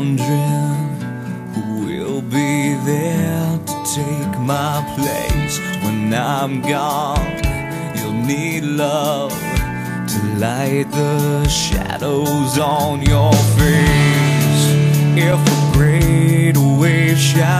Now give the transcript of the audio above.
wondering who will be there to take my place when I'm gone. You'll need love to light the shadows on your face. If a great wave shines.